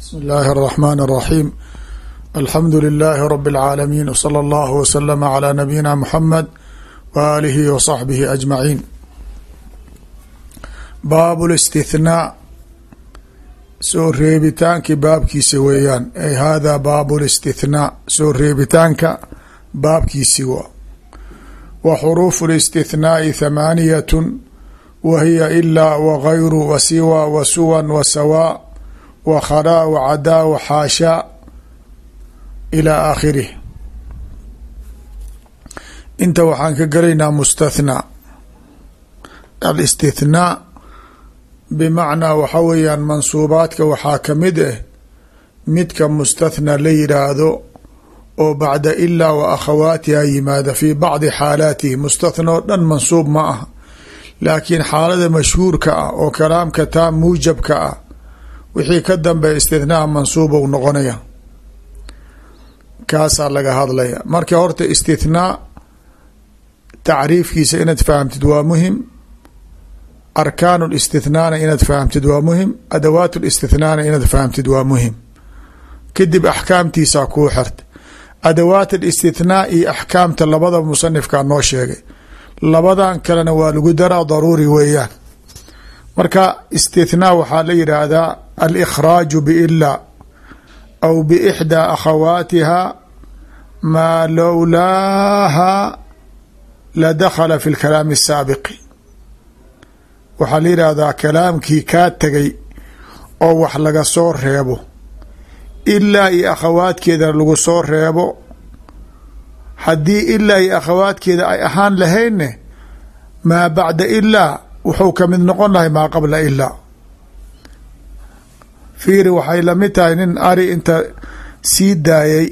bsm اllahi الرحmn الرaحيم alxamdu لlh rb العaalمين wslى اllah wslm عlى nabiyina mxamed walihi wصaxbihi aجmaعin baab الاstithnاء soo reebitaankii baabkiisa weeyaan ay hada baab الاstithnاء soo reebitaanka baabkiisi wa wa xuruuf الاstithnaaءi thamaaniyaة wa hiya ilaa wغayru wasiwa wasuwan wsawaa wkharaa wcadaa wxaashaa ilى aakhirih. Inta waxaan ka gelaynaa mustathnaa alistithnaa bimacnaa waxa weeyaan mansuubaadka waxaa ka mid ah midka mustathnaa la yidhaahdo oo bacda ilaa wa akhawaatiha yimaada fii bacdi xaalaatihi. Mustathna oo dhan mansuub ma ah laakiin xaalada mashhuurka ah oo kalaamka taa muujabka ah wixii ka dambeya istithnaa mansuub ou noqonaya. Kaasaa laga hadlaya. Marka horta istithnaa tacriifkiisa inaad fahamtid waa muhiim. Arkaan listithnaana inaad fahamtid waa muhiim. Adawaat listithnaana inaad fahamtid waa muhiim. Kadib axkaamtiisaa kuu xirta. Adawaat alistithnaa iyo axkaamta labada musanifkaa noo sheegay. Labadan kalena waa lagu daraa daruuri weeyaan. Marka istithnaa waxaa la yidhaahdaa alikhraaju biilaa aw biixdaa akhawaatiha maa lowlaaha la dakhala fi lkalaami asaabiqi waxaa la yidhaahdaa kalaamkii kaa tegay oo wax laga soo reebo ilaa iyo akhawaadkeeda lagu soo reebo haddii ilaa iyo akhawaadkeeda ay ahaan lahaynne maa bacda ilaa wuxuu ka mid noqon lahay maa qabla ilaa fiiri waxay la mid tahay nin ari inta sii daayay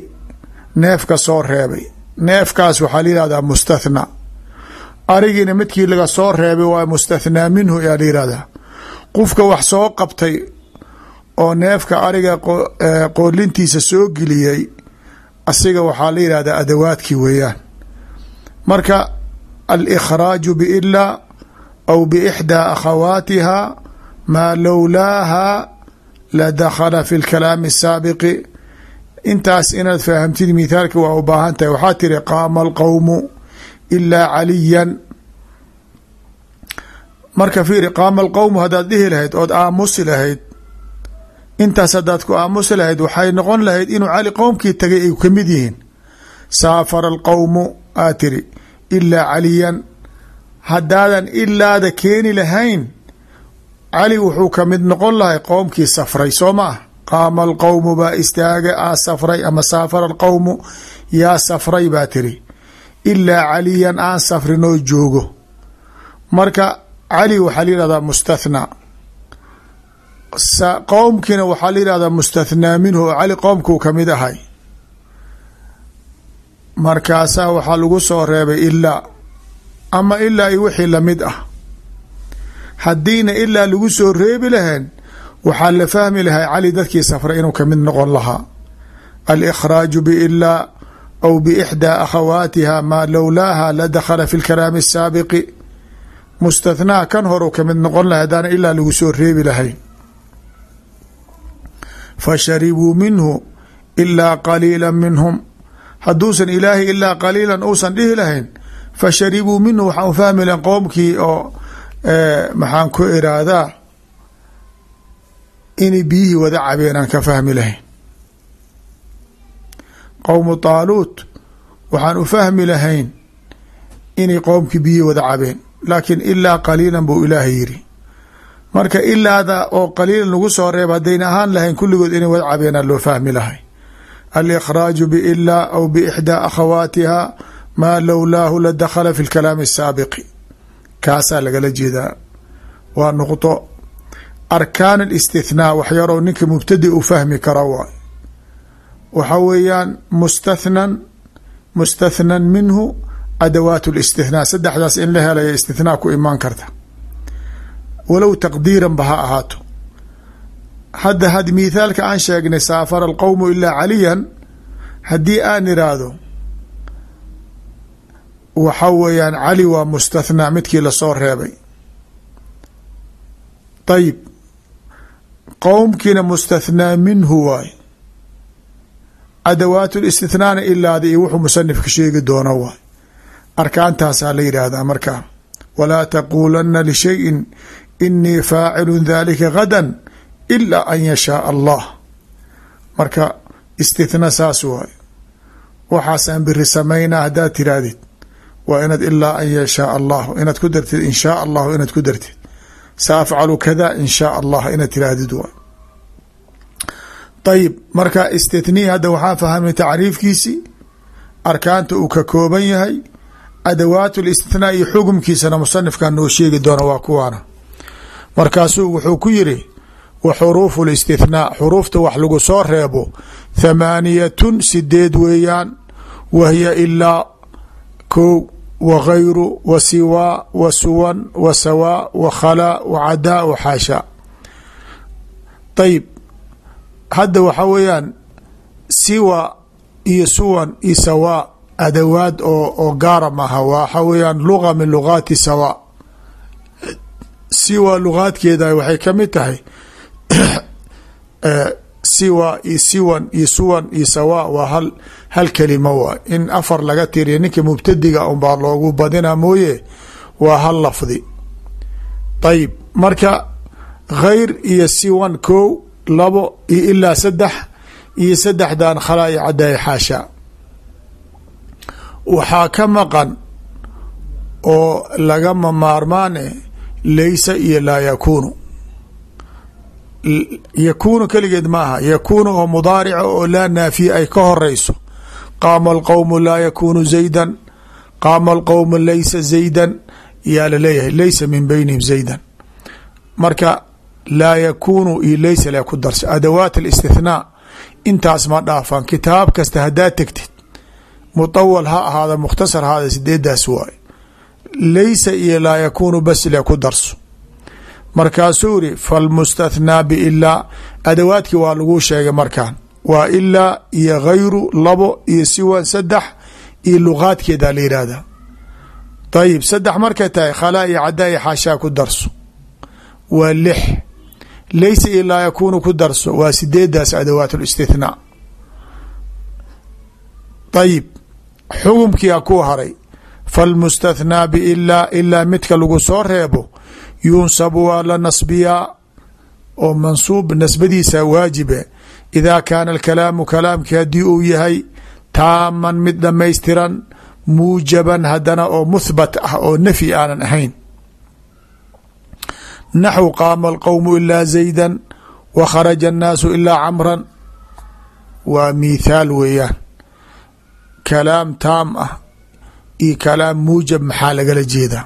neefka soo reebay. Neefkaas waxaa la yihahdaa mustathnaa arigiina midkii laga soo reebay waa mustathnaa minhu ayaa la yihahdaa qofka wax soo qabtay oo neefka ariga qoolintiisa soo geliyey asiga waxaa la yihahdaa adawaadkii weeyaan. Marka alikhraaju biilaa aw biixdaa akhawaatiha maa lowlaaha la dakhala fi lkalaami asaabiqi intaas inaad fahamtid mithaalka waa u baahan tahay waxaa tiri qaama alqowmu ilaa caliyan marka fiiri qaama alqowmu haddaad dhihi lahayd ood aamusi lahayd intaas haddaad ku aamusi lahayd waxay noqon lahayd inuu cali qowmkii tagay ay ka mid yihiin saafara alqowmu aa tiri ilaa caliyan haddaadan ilaada keeni lahayn cali wuxuu ka mid noqon lahay qowmkii safray soo ma ah? Qaama alqowmu baa istaaga aa safray ama saafara alqowmu? Yaa safray baa tiri. Ilaa caliyan aan safrinoo joogo. Marka cali waxaa la yihahdaa mustathnaa qowmkiina waxaa la yihahdaa mustathnaa minhu oo cali qowmkuu ka mid ahay. Markaasaa waxaa lagu soo reebay ilaa ama ilaa iyo wixii la mid ah haddiina ilaa lagu soo reebi lahayn waxaa la fahmi lahay cali dadkii safray inuu ka mid noqon lahaa. Alikhraaju biilaa aw biixdaa akhawaatiha maa lowlaaha la dakhala fi lkalaami asaabiqi mustathnaa kan horu ka mid noqon lahay haddaana ilaa lagu soo reebi lahayn. Fasharibuu minhu ilaa qaliila minhum. Hadduusan ilaahay ilaa qaliilan uusan dhihi lahayn fasharibuu minhu waxaan fahmi lahayn qowmkii oo maxaan ku iraahdaa inay biyihii wada cabeen aan ka fahmi lahayn. Qowmu taaluut waxaan u fahmi lahayn inay qowmkii biyihii wada cabeen laakiin ilaa qaliilan buu ilaahay yiri marka ilaada oo qaliilan lagu soo reeb haddayna ahaan lahayn kulligood inay wada cabeenaa loo fahmi lahay. Alikhraaju biilaa aw biixdaa akhawaatiha maa lowlaahu la dakhala fi lkalaami asaabiqi kaasaa lagala jeedaa. Waa nuqdo arkaan alistithnaa wax yaroo ninka mubtadi u fahmi kara waay waxa weeyaan mustathnan mustathnan minhu adawaat listithnaa saddexdaas in la helaya istithnaa ku imaan karta. Walow taqdiiran ba ha ahaato. Hadda had mithaalka aan sheegnay saafara alqowmu ilaa caliyan haddii aan iraahdo waxa weeyaan cali waa mustathnaa midkii la soo reebay. Ayib qowmkiina mustathnaa minhu waay adawaat listithnaana ilaada iyo wuxuu musanifka sheegi doono waay arkaantaasaa la yidhaahdaa markaa. Walaa taquulanna lishayin inii faacilu dalika gadan ilaa an yashaa allah. Marka istithna saas waay waxaasaan biri samaynaa haddaad tirahdid waa inaad ilaa an yashaa allahu inaad ku dartid in shaa allahu inaad ku dartid. Sa afcalu kada in shaa allah inaad tiraahdid waay ayib marka istithnii hadda waxaa fahamnay tacriifkiisii arkaanta uu ka kooban yahay. Adawaat listithnaa iyo xukumkiisana musanifkan noo sheegi doona waa kuwaana. Markaasuu wuxuu ku yiri wa xuruufu listithnaa xuruufta wax lagu soo reebo thamaaniyatun sideed weeyaan. Wa hiya ilaa kow wa gayru wa siwaa wa suwan wa sawaa wa khalaa wa cadaa wa xaashaa ayib hadda waxaa weeyaan siwa iyo suwan iyo sawaa adawaad oo oo gaara maaha waxa weeyaan luga min lugaati sawaa siwa lugaadkeeda waxay ka mid tahay siwa iyo siwan iyo suwan iyo sawaa waa hal hal kelima waay in afar laga tiriya ninka mubtadiga unbaa loogu badina mooye waa hal lafdi. Ayib marka khayr iyo siwan kow labo iyo ilaa saddex iyo saddexdan khalaa iyo caddaay xaasha. Waxaa ka maqan oo lagama maarmaane laysa iyo laa yakuunu yakuunu keligeed maaha. Yakuunu oo mudaarica oo laa naafiya ay ka horeyso. Qaama alqowmu laa yakuunu zaydan. Qaama alqowmu laysa zaydan. Yaa la leeyahay laysa min beynihim zaydan. Marka laa yakuunu iyo laysa le ku darsa adawaat alistithnaa intaas ma dhaafan kitaab kasta haddaad tegtid mutawal ha ahaada mukhtasar haada sideedaas waay. Laysa iyo laa yakuunu bas le ku darso markaasuu iri falmustathnaa biilaa adawaadkii waa laguu sheegay markaan. Waa ilaa iyo gayru labo iyo siwan saddex iyo luqaadkeedaa la yihahda ayib saddex markay tahay khalaa iyo caddaa iyo xaashaa ku darso. Waa lix. Laysa iyo laa yakuunu ku darso waa sideedaas adawaat listithnaa ayib xukumkiia ku haray. Falmustathnaa biilaa ilaa midka lagu soo reebo yunsabu waa la nasbiyaa oo mansuub nasbadiisa waajibe. Idaa kaana alkalaamu kalaamkii haddii uu yahay taaman mid dhammaystiran muujaban haddana oo muhbat ah oo nafyi aanan ahayn. Naxw qaama alqowmu ilaa zaydan wa kharaja annaasu ilaa camran. Waa miithaal weeyaan. Kalaam taam ah iyo kalaam muujab maxaa lagala jeedaa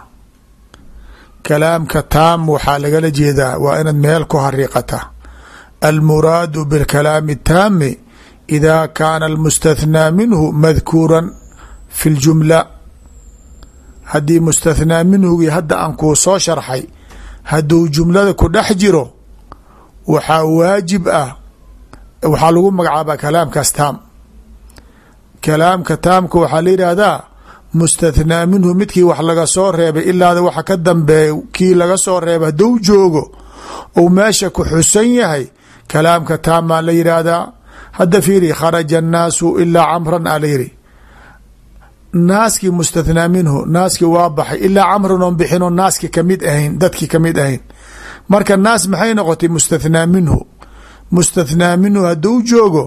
kalaamka taam waxaa lagala jeedaa waa inaad meel ku hariiqata almuraadu bilkalaami taami idaa kaana almustathnaa minhu madkuuran fi ljumla haddii mustathnaa minhugii hadda aan kuu soo sharxay hadduu jumlada ku dhex jiro waxaa waajib ah waxaa lagu magacaabaa kalaamkaas taam. Kalaamka taamka waxaa la yidhaahdaa mustathnaa minhu midkii wax laga soo reebay ilaada waxa ka dambeeya kii laga soo reebay hadduu joogo ou meesha ku xusan yahay kalaamka taamaa la yidhaahdaa hadda fiiri kharaja annaasu ilaa camran a la yidhi naaskii mustathnaa minhu naaskii waa baxay ilaa camran oon bixinoo naaski ka mid ahayn dadkii ka mid ahayn. Marka naas maxay noqotay mustathnaa minhu? Mustathnaa minhu hadduu joogo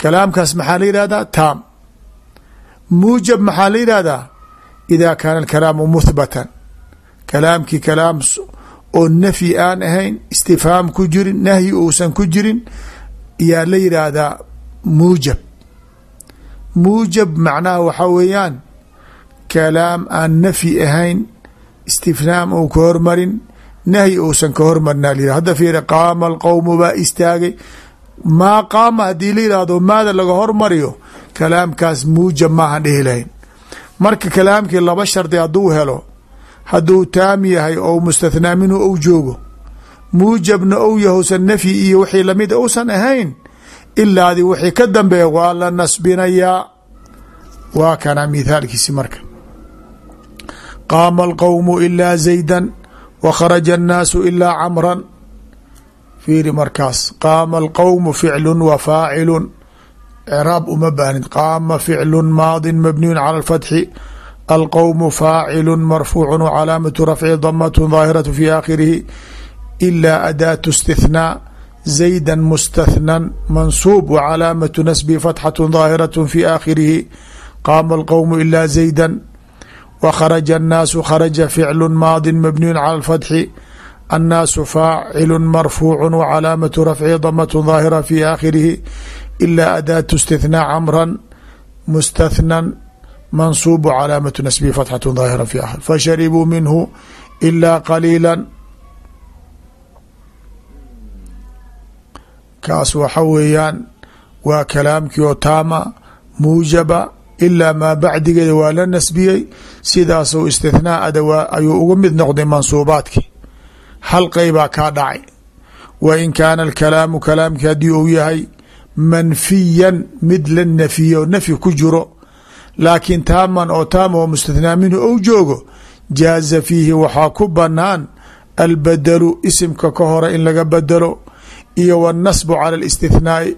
kalaamkaas maxaa la yidhahdaa taam muujab maxaa la yidhahdaa idaa kaana alkalaamu muthbatan kalaamkii kalaam oo nafyi aan ahayn istifhaam ku jirin nahyi uusan ku jirin yaa la yidhaahdaa muujab muujab macnaha waxaa weeyaan kalaam aan nafyi ahayn istifhaam uu ka hormarin nahyi uusan ka hormarin a la hadda fiiri qaama alqowmu baa istaagay maa qaama haddii la yidhaahdo maada laga hormariyo kalaamkaas muujab maahan dhihi lahayn. Marka kalaamkii laba shardi hadduu helo hadduu taam yahay oo mustathnaa minhu ou joogo muujabna ou yahusan nafyi iyo wixii la mid uusan ahayn ilaadii wixii ka dambeeya waa la nasbinayaa waa kana mithaalkiisi marka. Qaama alqowmu ilaa zaydan wa kharaja annaasu ilaa camran. Fiiri markaas qaama alqowmu ficlun wa faacilun craab uma baahnid qaama ficlu maadi mabniyu calى اfatxi alqowmu faacilu marfuucu wcalaamatu rafci damat daahiraة fi aakhirihi ila adaatu اstithnaa zayda mustathnan mansuub wcalaamatu nasbi fatxaة daahiraة fi aakhirihi qaama alqowmu ila zayda wkharaja الnaasu kharaja ficlu maadi mabniyu calى اfatxi annaasu faacilu marfuucu wcalaamatu rafci damat daahira fi aakhirihi ila adaatu istithnaa camran mustathnan mansuubu calaamatu nasbihi fatxatu daahira fi akhir fasharibuu minhu ilaa qaliila kaas waxa weeyaan waa kalaamkii oo taama muujaba ilaa maa bacdigeeda waa la nasbiyey sidaasuu istithnaa adawaa ayuu ugu mid noqday mansuubaadkii hal qeybaa kaa dhacay wa in kaana alkalaamu kalaamkii haddii uu yahay manfiyan mid la nafiyo nafyi ku jiro laakiin taaman oo taama oo mustathnaa minhu ou joogo jaaza fiihi waxaa ku banaan albadalu isimka ka hore in laga badelo iyo wاnasbu cala اlistithnaai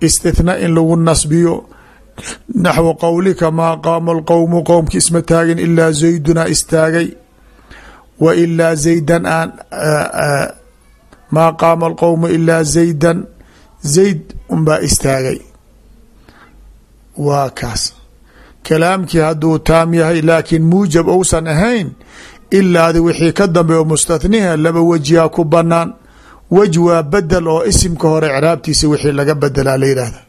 istithnaa in lagu nasbiyo. Naxwu qowlika maa qaama alqowmu qowmki isma taagin ilaa zayduna istaagay. Wa ilaa zaydan aan maa qaama alqowmu ilaa zaydan zayd unbaa istaagay. Waa kaas. Kalaamkii hadduu taam yahay laakiin muujab ousan ahayn ilaadi wixii ka dambeeyo mustathniha laba wejiyaa ku banaan wej waa bedel oo isimka hore icraabtiisa wixii laga bedelaa la yidhaahda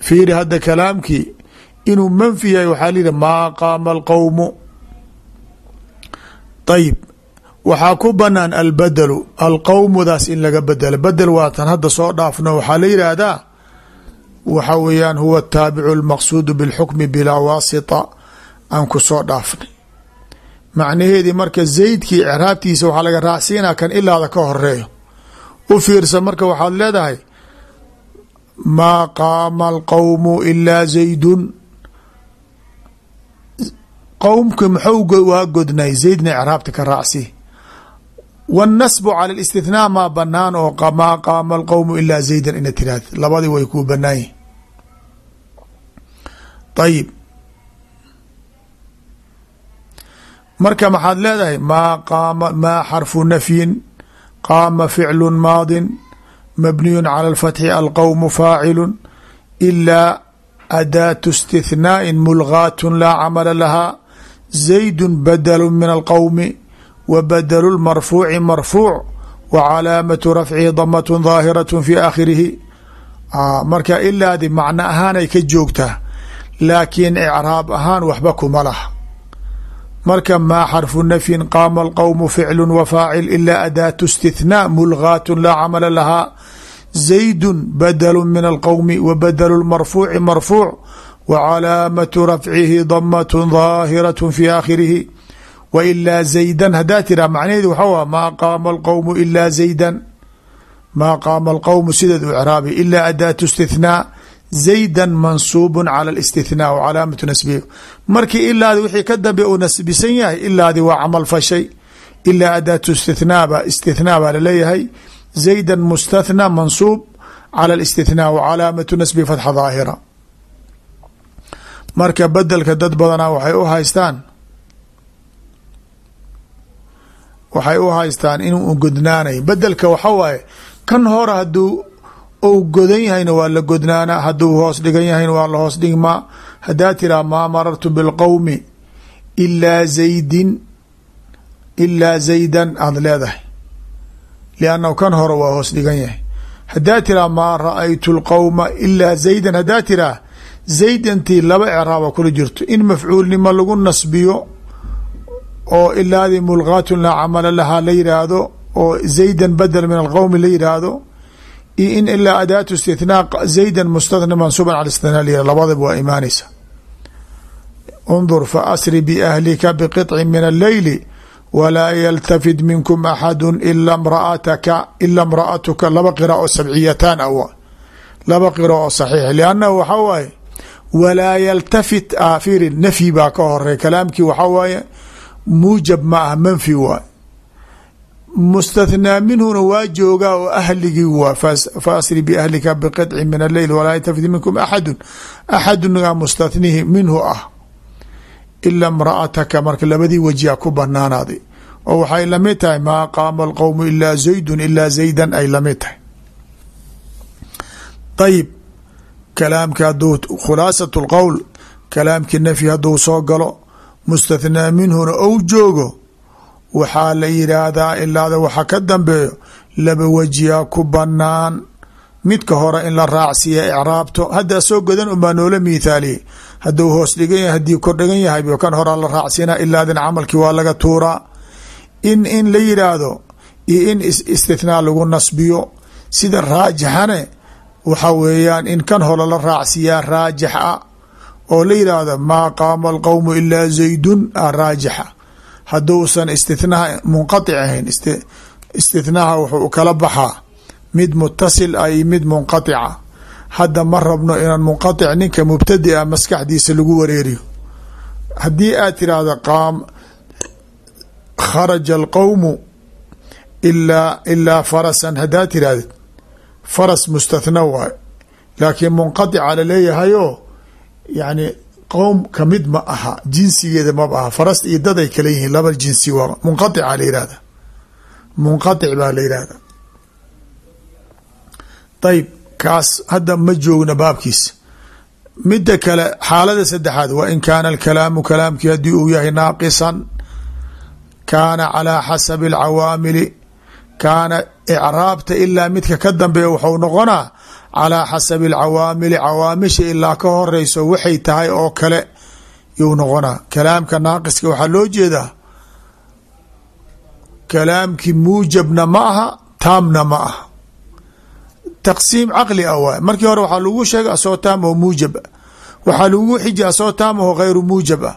fiiri hadda kalaamkii inuu manfi yahay waxaa la yidhi maa qaama alqowmu ayib waxaa ku banaan albadelu alqowmudaas in laga bedelo. Bedel waatan hadda soo dhaafno. Waxaa la yidhaahdaa waxa weeyaan huwa ataabicu almaqsuudu bilxukmi bilaa waasita aan ku soo dhaafnay. Macnaheedii marka zaydkii icraabtiisa waxaa laga raacsiinaa kan ilaada ka horeeyo u fiirsa marka waxaad leedahay maa qaama alqowmu ilaa zaydun. Qowmki muxuu waa godnay. Zaydna icraabta ka raacsi wاnnasbu cala اlاstithnaa maa banaan oo maa qaama alqowmu ilaa zaydan ina tiraahd labadii way kuu banaan yihin ayib marka maxaad leedahay maa qaama maa xarfu nafyin qaama ficlu maadin mabniyu cala اlfatxi alqowmu faacilu ilaa adaatu istithnaai mulgaatu laa camala lahaa zaydu badalu min alqowmi wa badalu lmarfuuci marfuuc wa calaamatu rafcihi damat daahiraة fi aakhirihi. Marka ilaadi macno ahaanay ka joogtaa laakiin icraab ahaan waxba kuma laha. Marka maa xarfu nafyin qaama alqowmu ficlu wa faacil ila adaatu istithnaa mulgaatu laa camala lahaa. Zaydu badalu min alqowmi wa badalu lmarfuuci marfuuc wa calaamatu rafcihi damat daahiraة fi aakhirihi w ilaa zaydan. Hadaa tiraa macnaheedu waxaa maa qaama alqowmu ilaa zaydan. Maa qaama alqowmu sideed u craabi ilaa adaatu istithnaa zaydan mansuubu cala اlistithnaa w calaamatu nasbihi. Markii ilaadi wixii ka dambe uu nasbisan yahay ilaadi waa camal fashay. Ilaa adaatu istithnaaba istithnaa baa la leeyahay zaydan mustathnaa mansuub cala اlistithnaa w calaamatu nasbi fatxa daahira marka bedelka dad badanaa waxay u haystaan waxay u haystaan inuu godnaanay. Bedelka waxa waaye kan hore haduu ou godan yahayna waa la godnaana haduu hoos dhigan yahayna waa la hoos dhigmaa hadaa tiraa maa marartu bilqowmi ilaa zaydin ilaa zaydan aada leedahay. Liannahu kan hore waa hoos dhigan yahay. Hadaa tiraa maa ra'aytu lqowma ilaa zaydan hadaa tiraa zaydantii laba ecraaba kula jirto. In mafcuulnimo lagu nasbiyo oo ilaadii mulgaatun laa camala lahaa la yidhaahdo oo zaydan badel min alqowmi la yidhaahdo iyo in ilaa adaatu istithnaa zaydan mustathna mansuuban cala istithnaa la yihahdo labadaba waa imaanaysa. Undur fa asri biahlika biqiطci min alleyli walaa yaltafid minkum axadu ila mraataka ila mraatuka laba qira oo sabciyataan ah laba qira oo saxiix liannahu waxaa waaye walaa yaltafit afiri nafyi baa ka horey kalaamkii waxaa waaye muujab ma ah manfi waay mustathnaa minhuna waa joogaa oo ahligii waa faasri biahlika biqidci min alleyl walaa yatafid minkum axadu axadunagaa mustathnihi minhu ah. Ila imra'ataka marka labadii wajiha ku banaanaaday oo waxay la mid tahay maa qaama alqowmu ilaa zaydun ilaa zaydan ay la mid tahay. Ayib kalaamka haduu khulaasat lqowl kalaamkii nafyi hadduu soo galo mustathnaa minhuna ou joogo waxaa la yidhaahdaa ilaada waxa ka dambeeyo laba wajiya ku banaan midka hore in la raacsiiya icraabto haddaa soo godan unbaa noola miithaaliyey. Hadduu hoos dhigan yahay haddii kor dhigan yahay kan horaa la raacsiina ilaadin camalkii waa laga tuuraa. In in la yidhaahdo iyo in istithnaa lagu nasbiyo. Sida raajixane waxa weeyaan in kan hore la raacsiiyaa raajix a oo la yidhaahdo maa qaama alqowmu ilaa zaydun a raajixa hadduusan istithnaha munqatic ahayn istithnaha wuxuu kala baxaa. Mid mutasil ah iyo mid munqatica hadda ma rabno inaan munqatic ninka mubtadi a maskaxdiisa lagu wareeriyo. Haddii aad tiraahdo qaam kharaja alqowmu ilaa ilaa farasan haddaad tirahdid faras mustathna waay. Laakiin munqatica laleeyahayo yani qowm ka mid ma aha jinsigeeda maba aha faras iyo dad ay kala yihiin laba jinsi waa munqatica la yihahda munqatic baa la yihahda ayib kaas hadda ma joogna baabkiisa mida kale xaalada saddexaad wa in kaana alkalaamu kalaamkii haddii uu yahay naaqisan kaana calaa xasabi alcawaamili kaana icraabta ilaa midka ka dambeeya waxau noqonaa calaa xasabi alcawaamili cawaamisha ilaa ka horeyso waxay tahay oo kale yuu noqonaa. Kalaamka naaqiska waxaa loo jeedaa kalaamkii muujabna ma aha taamna ma aha. Taqsiim caqli ah waay markii hore waxaa lagu sheegay asoo taam oo muujab waxaa lagu xiji asoo taam oo hayru muujab ah.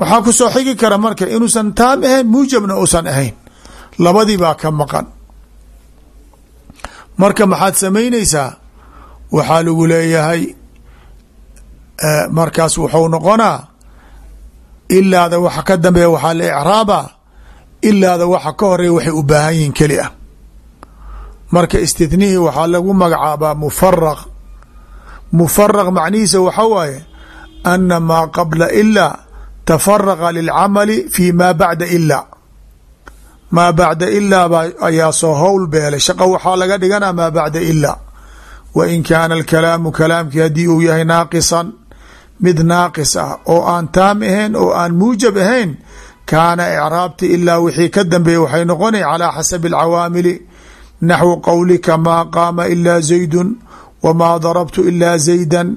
Waxaa ku soo xigi kara marka inuusan taam ahayn muujabna uusan ahayn. Labadii baa ka maqan. Marka maxaad samaynaysaa waxaa lagu leeyahay markaas wuxuu noqonaa ilaada waxa ka dambeeya waxaa la icraaba ilaada waxa ka horreeya waxay u baahan yihiin keli ah. Marka istithnihii waxaa lagu magacaabaa mufaraq mufaraq macnihiisa waxa waaye ana maa qabla ilaa tafaraqa lilcamali fi ma bacda ilaa maa bacda ilaa ba ayaa soo howl beelay. Shaqa waxaa laga dhigana maa bacda ilaa wa in kaana alkalaamu kalaamkii haddii uu yahay naaqisan mid naaqis ah oo aan taam ahayn oo aan muujab ahayn kaana icraabti ilaa wixii ka dambeeya waxay noqonay calaa xasabi alcawaamili naxwu qowlika maa qaama ilaa zaydun wamaa darabtu ilaa zaydan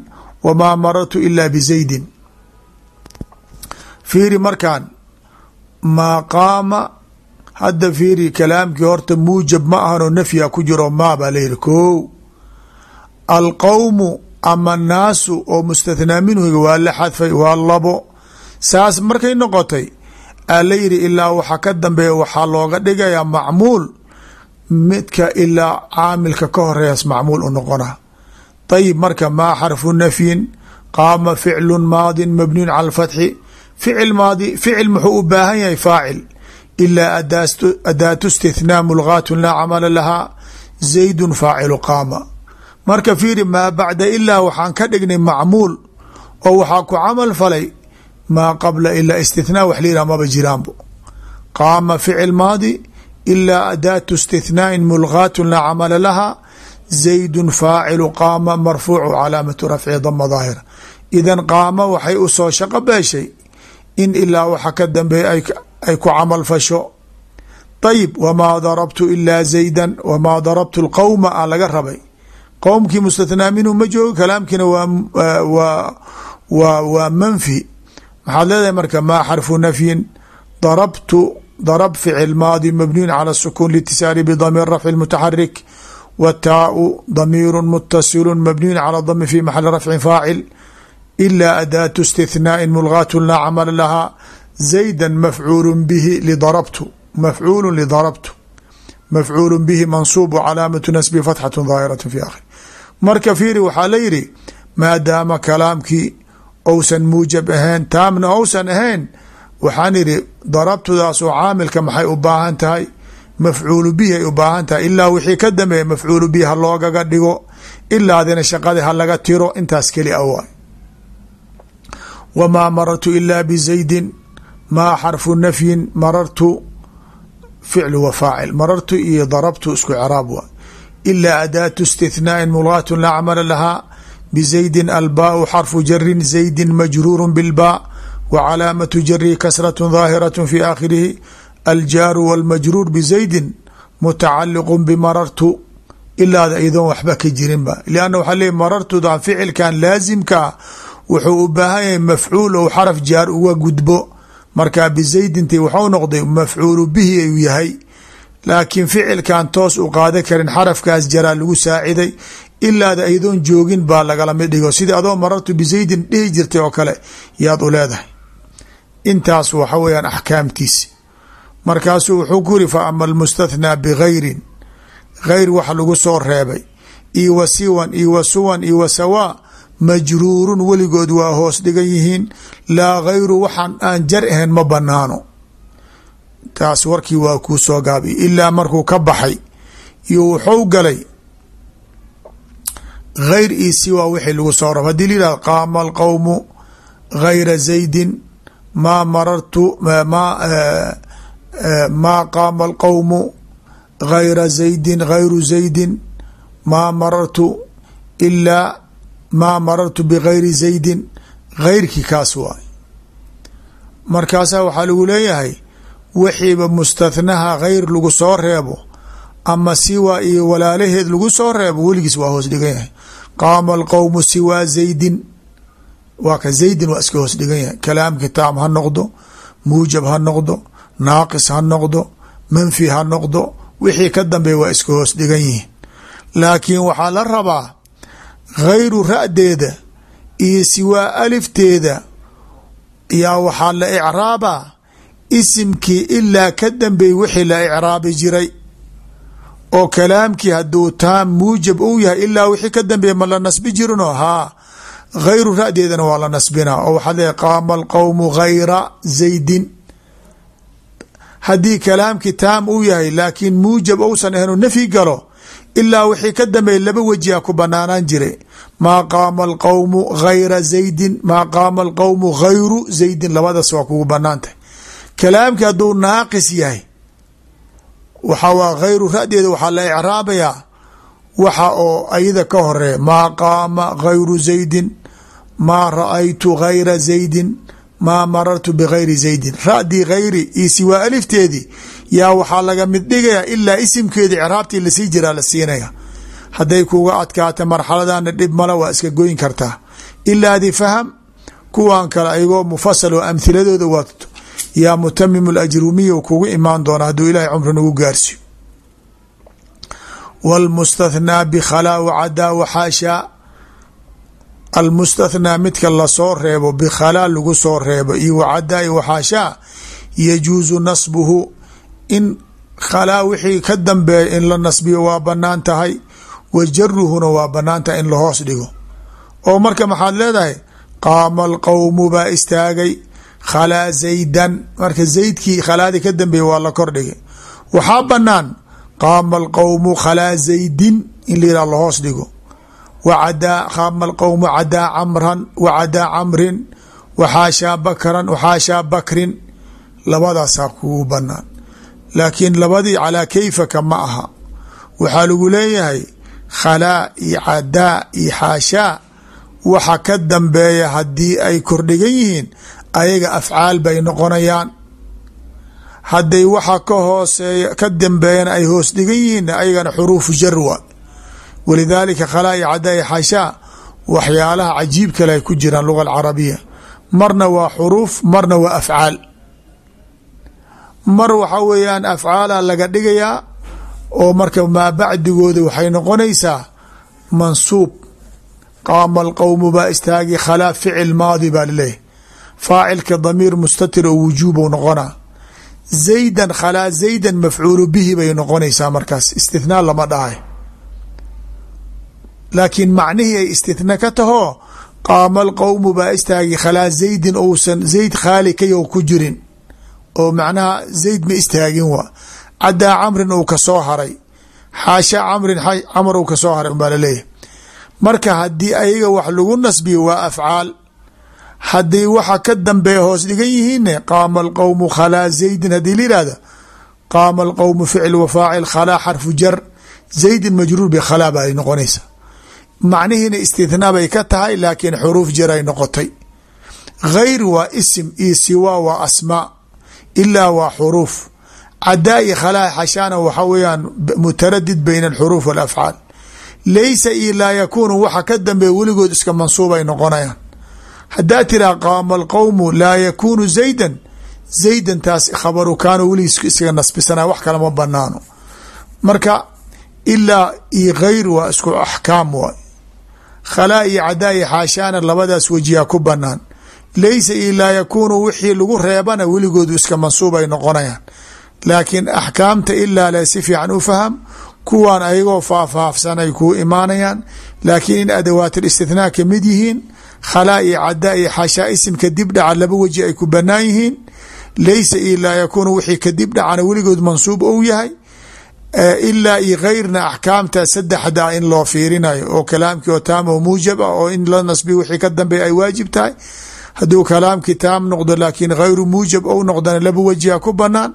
wamaa marartu ilaa bizaydin fiiri markaan maa qaama hadda fiiri kalaamkii horta muujab ma ahanoo nafya ku jiro maa baa layihi ko alqowmu ama naasu oo mustathnaa minhuga waa la xadfay waa labo. Saas markay noqotay aa la yidhi ilaa waxa ka dambeeya waxaa looga dhigayaa macmuul midka ilaa caamilka ka horeeyaas macmuul u noqona. Ayib marka maa xarfu nafyin qaama ficlu maadin mabniyun cala alfatxi. Ficil maadi ficil muxuu u baahan yahay faacil. Ilaa adaatu istithnaa mulgaatun laa camala lahaa zaydun faacilu qaama marka fiiri maa bacda ilaa waxaan ka dhignay macmuul oo waxaa ku camal falay maa qabla ilaa istithnaa wax layihah maba jiraanbo qaama ficil maadi ilaa adaatu istithnaain mulgaatun laa camala lahaa zaydun faacilu qaama marfuucu calaamatu rafci dama daahira. Idan qaama waxay u soo shaqo beeshay in ilaa waxa ka dambeeya ay ku camal fasho. Ayib wamaa darabtu ilaa zaydan wamaa darabtu lqowma a laga rabay qowmkii mustathnaa minhu ma joogo kalaamkiina waa waa manfi maxaad leedahay marka maa xarfu nafyin darabtu darb ficil maadi mabniyun cala sukuun litisaari bdamiir rafci mutaxarik wataau damiiru mutasilu mabniyun cala dami fi maxali rafcin faacil ilaa adaatu istithnaai mulgaatu laa camala lahaa zayda mafcuulu bihi lidarabtu mafcuulu lidarabtu mafcuulu bihi mansuub calaamatu nasbi fatxatu daahiratu fi akhir marka fiiri waxaa la yidhi maadaama kalaamkii ousan muujab ahayn taamna ousan ahayn waxaan idhi darabtudaasoo caamilka maxay u baahan tahay? Mafcuulu bihi ay u baahan tahay. Ilaa wixii ka dambeeya mafcuulu bihi ha loogaga dhigo. Ilaadina shaqadii ha laga tiro intaas keli a waay wamaa marartu ilaa bizaydin maa xarfu nafyin marartu ficlu wa faacil. Marartu iyo darabtu isku craab waay ilaa adaatu istithnaain mulaatun laa camala lahaa bizaydin albaau xarfu jarin zaydin majruuru bilbaa wa calaamatu jarihi kasratu daahiratu fi aakhirihi aljaaru walmajruur bizaydin mutacaliqu bimarartu ilaada iyadoon waxba ka jirinba lianna waxaa leey marartudan ficilkan laasimkaa wuxuu u baahan yahay mafcuul ou xaraf jaar uga gudbo markaa bizaydinta waxau noqday mafcuulu bihi ayuu yahay laakiin ficilkan toos u qaada karin xarafkaas jaraa lagu saaciday ilaada iyadoon joogin baa lagala mid dhigo sidii adoo marartu bizaydin dhihi jirtay oo kale yaad u leedahay. Intaas waxa weyaan axkaamtiisi markaasuu wuxuu ku yiri fa ama almustathnaa bigayrin gayr wax lagu soo reebay. Iyo wa siwan iyo wa suwan iyo wa sawaa majruurun weligood waa hoos dhigan yihiin. Laa gayru waxaan aan jar ahayn ma banaano taas warkii waa kuu soo gaabiy ilaa markuu ka baxay iyo wuxuu galay gayr io siwa wixii lagu soo reeb haddii layihahdo qaama alqowmu gayra zaydin maa marartu maa qaama alqowmu gayra zaydin gayru zaydin maa marartu ilaa maa marartu bigayri zaydin. Gayrkii kaas waay. Markaasaa waxaa lagu leeyahay wixiiba mustathnaha gayr lagu soo reebo ama siwa iyo walaalaheed lagu soo reebo weligiis waa hoos dhigan yahay. Qaama alqowmu siwaa zaydin. Waa ka zaydin waa iska hoos dhigan yahay. Kalaamki taam ha noqdo muujab ha noqdo naaqis ha noqdo manfi ha noqdo wixii ka dambeeya waa iska hoos dhigan yihiin laakiin waxaa la rabaa gayru ra'deeda iyo siwaa alifteeda yaa waxaa la icraabaa isimkii ilaa ka dambeey wixii la icraabi jiray oo kalaamkii hadduu taam muujab uu yahay ilaa wixii ka dambeeya ma la nasbi jirinoo haa gayru ra'deedana waa la nasbinaa oo waxaa leeyahy qaama alqowmu gayra zaydin. Haddii kalaamkii taam uu yahay laakiin muujab ousan ahayn nafyi galo ilaa wixii ka dambeeya laba wejiha ku banaanaan jiray maa qaama alqowmu gayra zaydin maa qaama alqowmu gayru zaydin. Labadaas waa kugu banaan tahay kalaamkii hadduu naaqis yahay waxaa gayru ra'deeda waxaa la icraabayaa waxa oo ayada ka horreeya maa qaama gayru zaydin maa ra'aytu gayra zaydin maa marartu bigayri zaydin. Ra'dii gayri iyo siwaa alifteedii yaa waxaa laga mid dhigayaa ilaa isimkeedii icraabtii la sii jiraa la siinaya hadday kuga adkaata marxaladana dhib male waa iska goyn kartaa. Ilaadi faham kuwan kale ayagoo mufasal oo amhiladooda wato yaa mutamim alajrumiya kugu imaan doona hadduu ilahay cumri nagu gaarsiyo. Wاlmustathnaa bkhalaa wacadaa waxaashaa almustathnaa midka la soo reebo bikhalaa lagu soo reebo iyo wacadaa iyo waxaashaa yajuusu nasbuhu. In khalaa wixii ka dambeeya in la nasbiyo waa bannaan tahay wa jaruhuna waa bannaan tahay in lahoos dhigo. Oo marka maxaad leedahay qaama alqowmu baa istaagay khalaa zaydan. Marka zaydkii khalaadii ka dambeeya waa la kordhigay waxaa banaan qaama alqowmu khalaa zaydin in la yihah lahoos dhigo. Wacadaa qaama alqowmu cadaa camran wacadaa camrin waxaashaa bakran waxaashaa bakrin. Labadaasaa kugu banaan laakiin labadii calaa kayfaka ma aha. Waxaa lagu leeyahay khalaa iyo cadaa iyo xaashaa waxa ka dambeeya haddii ay kordhigan yihiin ayaga afcaal bay noqonayaan. Hadday waxa ka hooseeya ka dambeeyana ay hoos dhigan yihiin ayagana xuruufu jar waa. Walidaalika khalaa iyo cadaa iyo xaashaa waxyaalaha cajiib kale ay ku jiraan luga alcarabiya. Marna waa xuruuf marna waa afcaal. Mar waxa weeyaan afcaala laga dhigayaa oo marka maa bacdigooda waxay noqonaysaa mansuub. Qaama alqowmu baa istaagi khalaa ficil maadi baa laleeyahy faacilka damiir mustatir oo wujuubu noqona zaydan khalaa zaydan mafcuulu bihi bay noqonaysaa markaas istithnaa lama dhahay laakiin macnihii ay istithna ka tahoo qaama alqowmu baa istaagi khalaa zaydin ousan zayd khaali kayow ku jirin oo macnaha zayd ma istaagin waa cadaa camrin uu ka soo haray xaasha camrin camar uu ka soo haray umbaa la leeyahay marka haddii ayaga wax lagu nasbiyo waa afcaal hadday waxa ka dambeeya hoos dhigan yihiinne qaama alqowmu khalaa zaydin haddii la yihahda qaama alqowmu ficl wa faacil khalaa xarfu jar zaydin majruur bi khalaa ba ay noqonaysa macnihiina istithnaa bay ka tahay laakiin xuruuf jar ay noqotay. غayr waa isim iyo siwaa waa asmaa ilaa waa xuruuf. Cadaa iyo khalaa xashaana waxa weeyaan mutaradid bayna alxuruuf walafcaal. Laysa iyo laa yakuunu waxa ka dambeeya weligood iska mansuub ay noqonayaan haddaa tiraa qaama alqowmu laa yakuunu zaydan. Zaydan taas khabaru kaano weligiis iskaga nasbisana wax kalama banaano marka ilaa iyo gayr waa isku axkaam waay. Khalaa iyo cadaa iyo xaashaana labadaas wejiha ku banaan laysa iyo laa yakuunu wixii lagu reebana weligoodu iska mansuub ay noqonayaan. Laakiin axkaamta ilaa le si fiican u faham kuwaan ayagoo faahfaahsan ay kuu imaanayaan. Laakiin in adawaat istithnaa ka mid yihiin khalaa iyo cadaa iyo xaashaa isimka dib dhaca laba weji ay ku banaan yihiin. Laysa iyo laa yakuunu wixii kadib dhacana weligood mansuub ou yahay. Ilaa iyo keyrna axkaamta saddexda in loo fiirinayo oo kalaamkii oo taamo muujab ah oo in la nasbi wixii ka dambeeya ay waajib tahay. Hadduu kalaamkii taam noqdo laakiin hayru muujab ou noqdana laba wejiha ku banaan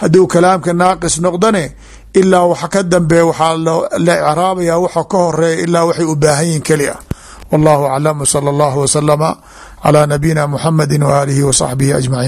hadduu kalaamka naaqis noqdane ilaa waxa ka dambeeya waxaa la icraabaya waxa ka horreeya ilaa waxay u baahan yihiin keli wallahu aclam wsala allahu wasalama calaa nabiyina muxamedi waaalihi wa saxbihi ajmaciin